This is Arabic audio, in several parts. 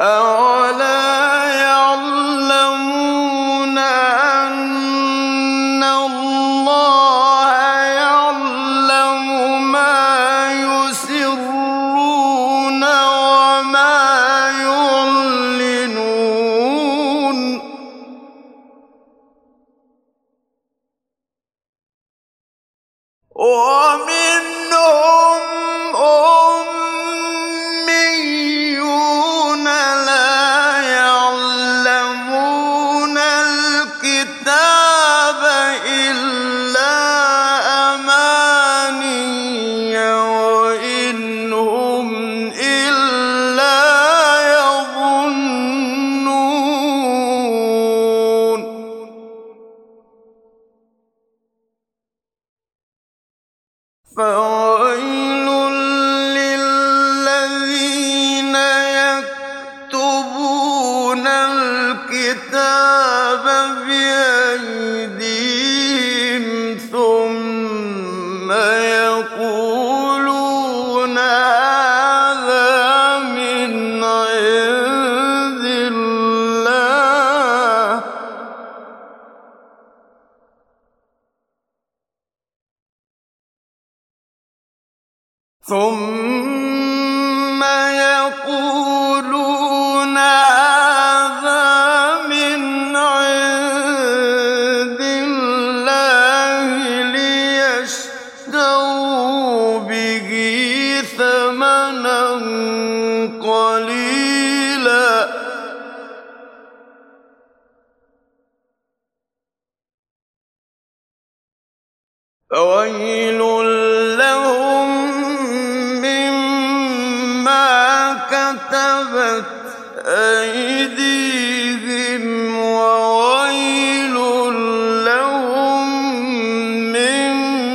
أولا يعلمون أن الله يعلم ما يسرون وما ومن فَوَيْلٌ لِّلَّذِينَ يَكْتُبُونَ الْكِتَابَ ثم يقولون هذا من عند الله ليشتروا به ثمنا قليلا فويل كتبت أيديهم وويل لهم مما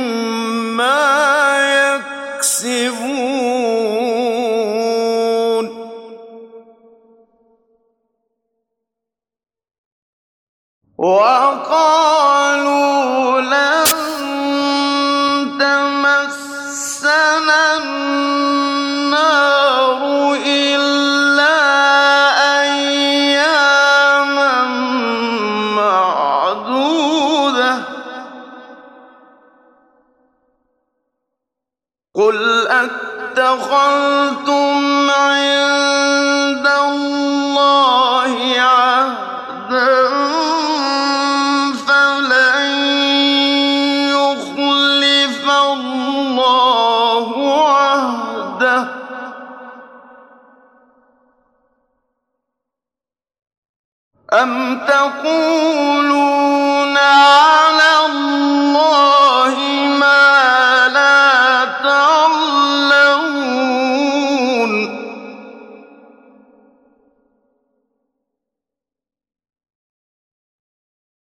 يكسبون. وقالوا لن تمسنا قل أتخذتم عند الله عهدا فلن يخلف الله عهده أم تقولون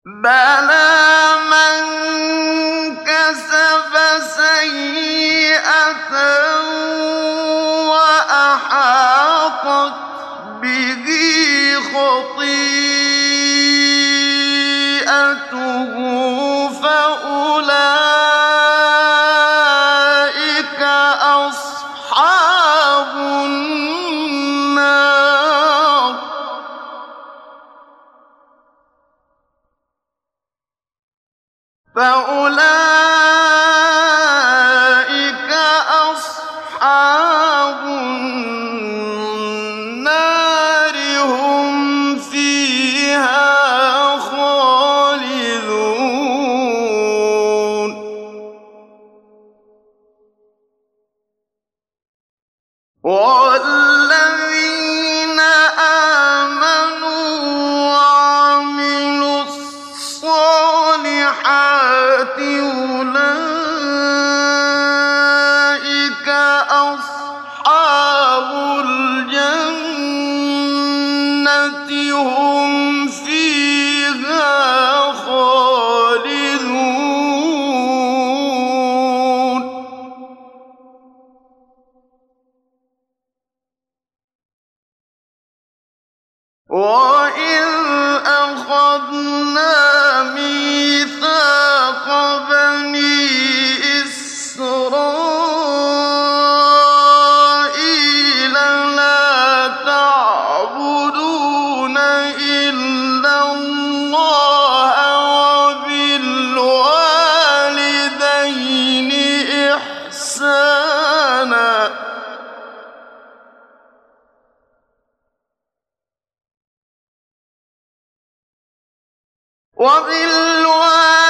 بَلَىٰ مَن كَسَبَ سَيِّئَةً وَأَحَاطَتْ بِهِ خَطِيئَتُهُ فَأُولَٰئِكَ فأولئك أصحاب النار هم فيها خالدون. والذين Oh! وَبِالْوَالِدَيْنِ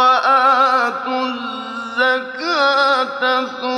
تَوَلَّيْتُم